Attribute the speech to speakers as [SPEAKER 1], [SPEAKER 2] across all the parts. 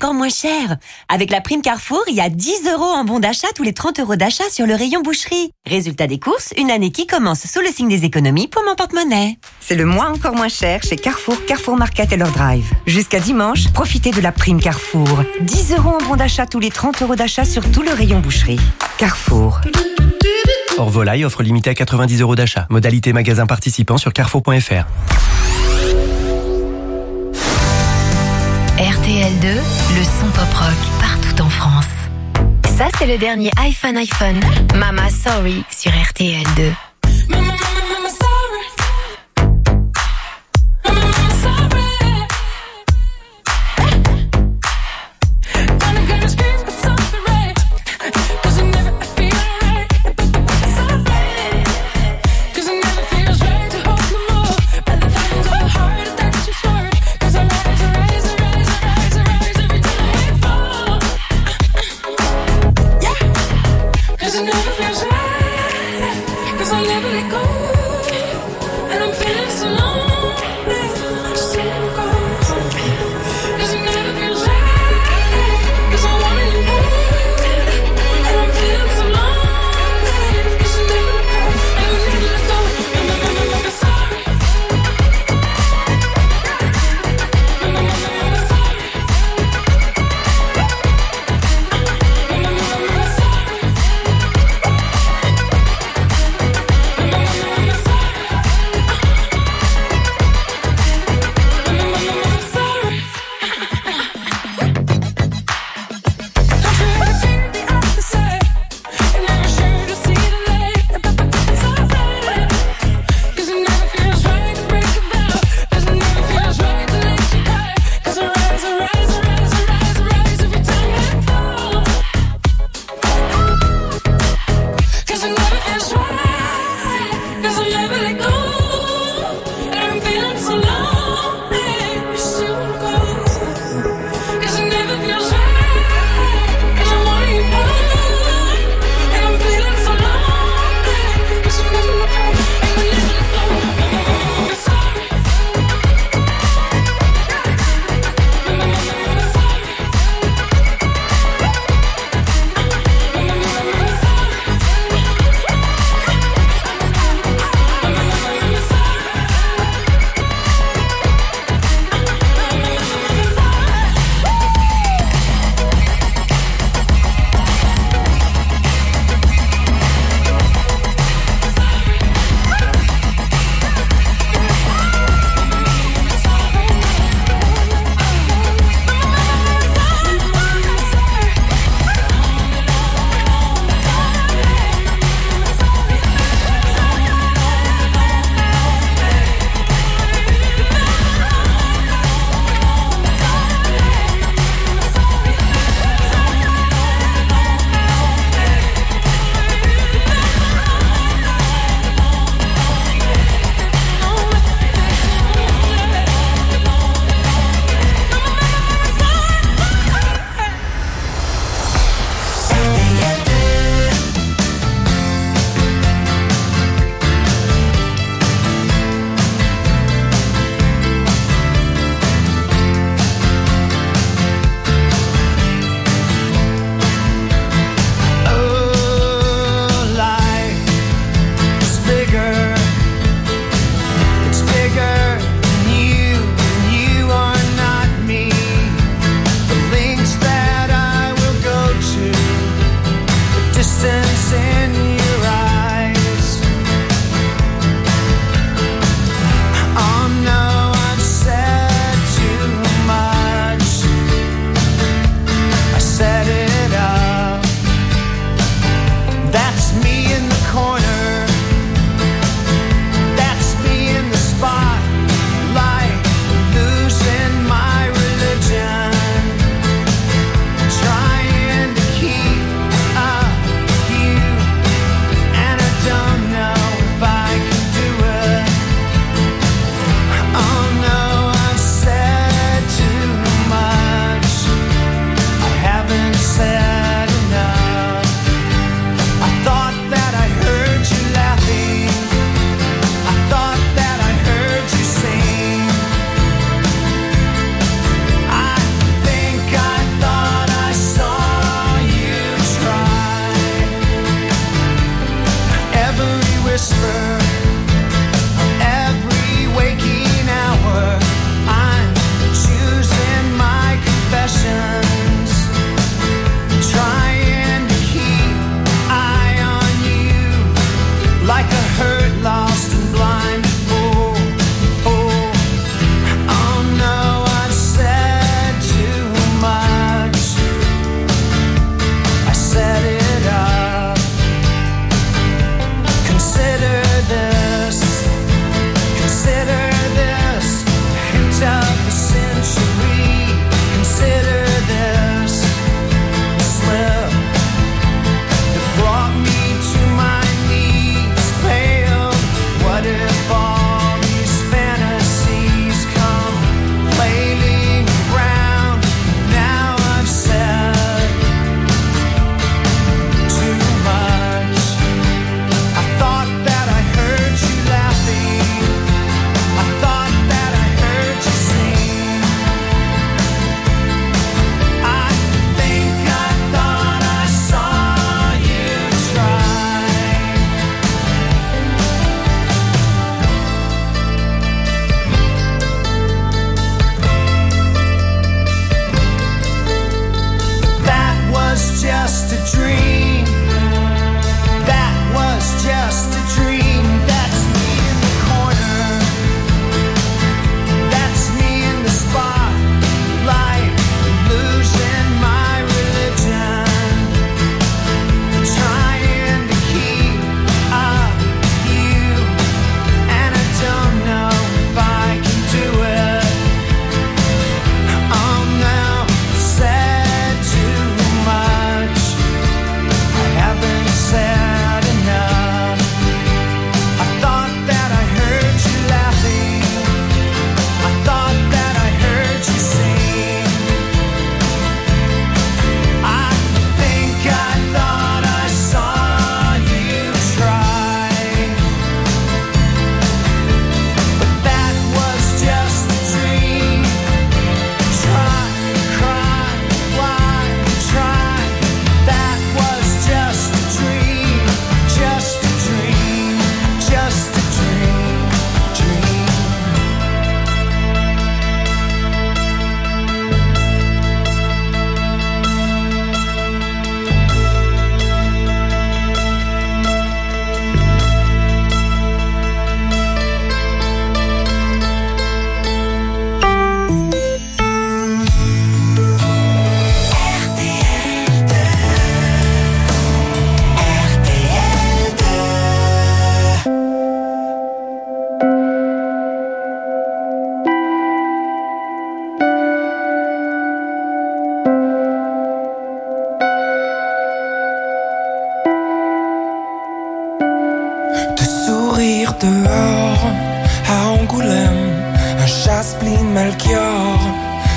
[SPEAKER 1] encore moins cher. Avec la prime Carrefour, il y a 10 euros en bon d'achat tous les 30 euros d'achat sur le rayon boucherie. Résultat des courses, une année qui commence sous le signe des économies pour mon porte-monnaie.
[SPEAKER 2] C'est le mois encore moins cher chez Carrefour, Carrefour Market et leur drive. Jusqu'à dimanche, profitez de la prime Carrefour. 10 euros en bon d'achat tous les 30 euros d'achat sur tout le rayon boucherie. Carrefour.
[SPEAKER 3] Hors volaille, offre limitée à 90 euros d'achat. Modalité magasin participant sur carrefour.fr.
[SPEAKER 4] RTL2, le son pop rock partout en France. Ça, c'est le dernier iPhone iPhone. Mama Sorry sur RTL2.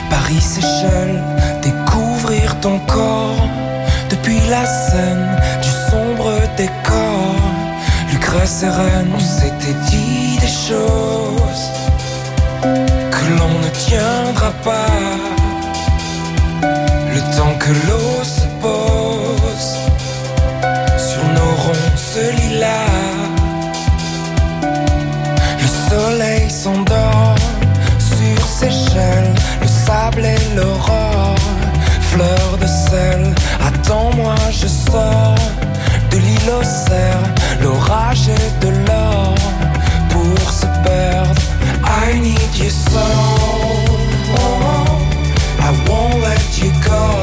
[SPEAKER 5] Paris s'échelle, découvrir ton corps depuis la scène du sombre décor. Lucrèce et on s'était dit des choses que l'on ne tiendra pas. Le temps que l'eau l'aurore, fleur de sel, attends-moi, je sors de l'île au cerf, l'orage est de l'or pour se perdre. I need you so, oh, oh, oh, I won't let you go.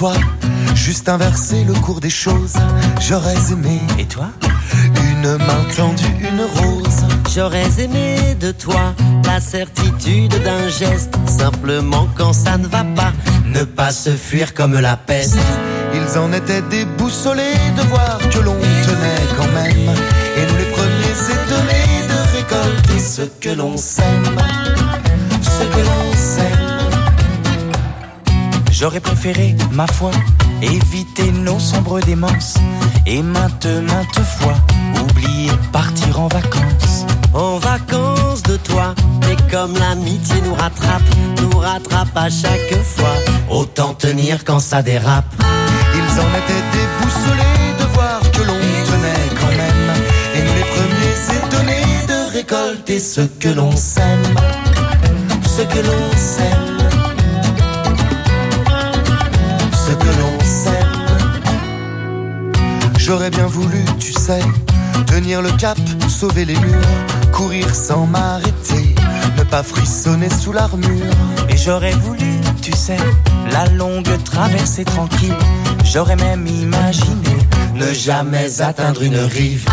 [SPEAKER 6] Toi, juste inverser le cours des choses. J'aurais aimé.
[SPEAKER 7] Et toi
[SPEAKER 6] Une main tendue, une rose.
[SPEAKER 7] J'aurais aimé de toi la certitude d'un geste, simplement quand ça ne va pas, ne pas se fuir comme la peste.
[SPEAKER 6] Ils en étaient déboussolés de voir que l'on tenait quand même. Et nous les premiers s'étonnaient de récolter ce que l'on sème. Ce que l'on.
[SPEAKER 5] J'aurais préféré, ma foi, éviter nos sombres démences et maintes, maintes fois oublier partir en vacances.
[SPEAKER 7] En vacances de toi, mais comme l'amitié nous rattrape, nous rattrape à chaque fois. Autant tenir quand ça dérape.
[SPEAKER 6] Ils en étaient déboussolés de voir que l'on tenait quand même. Et nous les premiers s'étonnés de récolter ce que l'on sème. Ce que l'on sème. Ce que l'on sème. J'aurais bien voulu, tu sais, tenir le cap, sauver les murs, courir sans m'arrêter, ne pas frissonner sous l'armure.
[SPEAKER 5] Et j'aurais voulu, tu sais, la longue traversée tranquille. J'aurais même imaginé
[SPEAKER 7] Ne jamais atteindre une rive.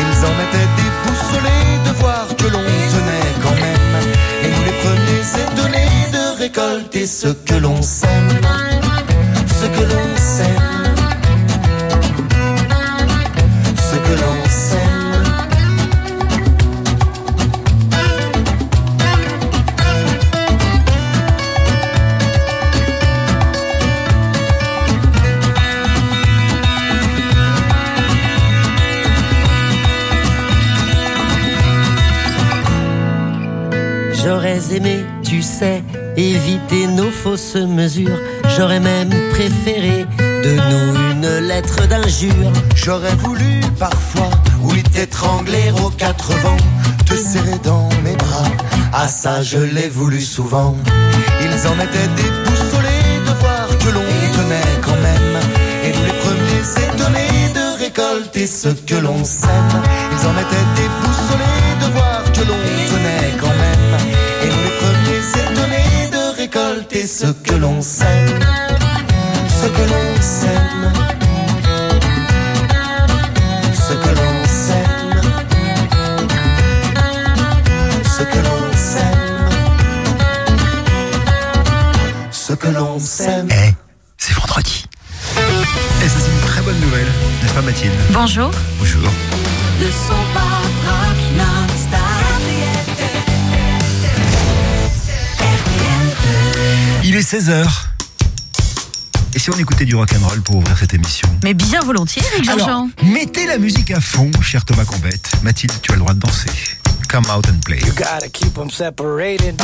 [SPEAKER 6] Ils en étaient déboussolés de voir que l'on tenait quand même. Et nous les premiers s'étonnés de récolter ce que l'on sème. Ce que l'on sème. Ce que l'on sème.
[SPEAKER 7] J'aurais aimé, tu sais, éviter nos fausses mesures. J'aurais même préféré de nous une lettre d'injure.
[SPEAKER 6] J'aurais voulu parfois, oui, t'étrangler aux quatre vents, te serrer dans mes bras. Ah ça, je l'ai voulu souvent. Ils en étaient déboussolés de voir que l'on tenait quand même. Et nous les premiers s'étonnés de récolter ce que l'on sème. Ils en étaient déboussolés ce que l'on sème. Ce que l'on sème. Ce que l'on sème. Ce que l'on sème. Ce que l'on sème.
[SPEAKER 8] Eh, c'est vendredi. Et ça, c'est une très bonne nouvelle, n'est-ce pas, Mathilde?
[SPEAKER 9] Bonjour.
[SPEAKER 8] Bonjour. 16h. Et si on écoutait du rock'n'roll pour ouvrir cette émission
[SPEAKER 10] Mais bien volontiers, Eric
[SPEAKER 8] Alors,
[SPEAKER 10] Jean-Jean.
[SPEAKER 8] mettez la musique à fond, cher Thomas Combette. Mathilde, tu as le droit de danser. Come out and play.
[SPEAKER 5] gotta keep them separated.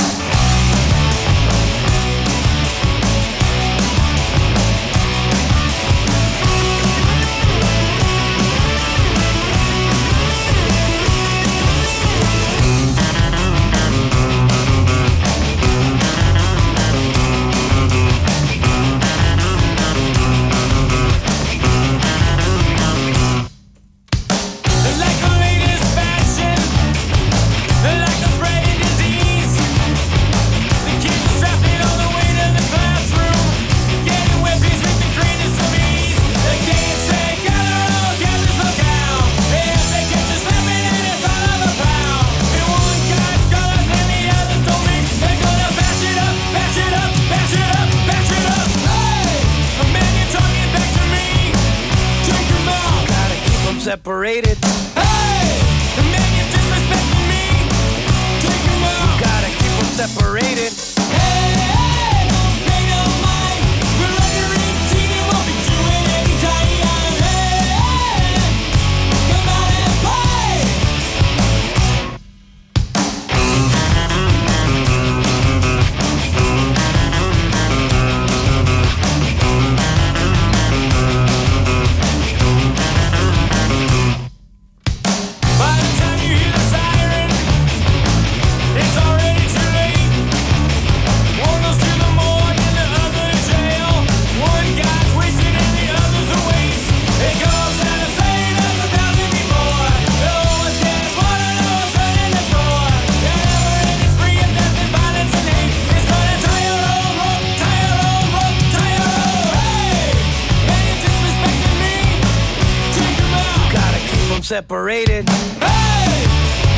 [SPEAKER 11] Separated.
[SPEAKER 5] Hey,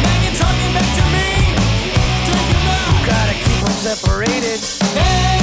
[SPEAKER 5] now you're talking back to me. Take 'em out.
[SPEAKER 11] Gotta keep them separated.
[SPEAKER 5] Hey,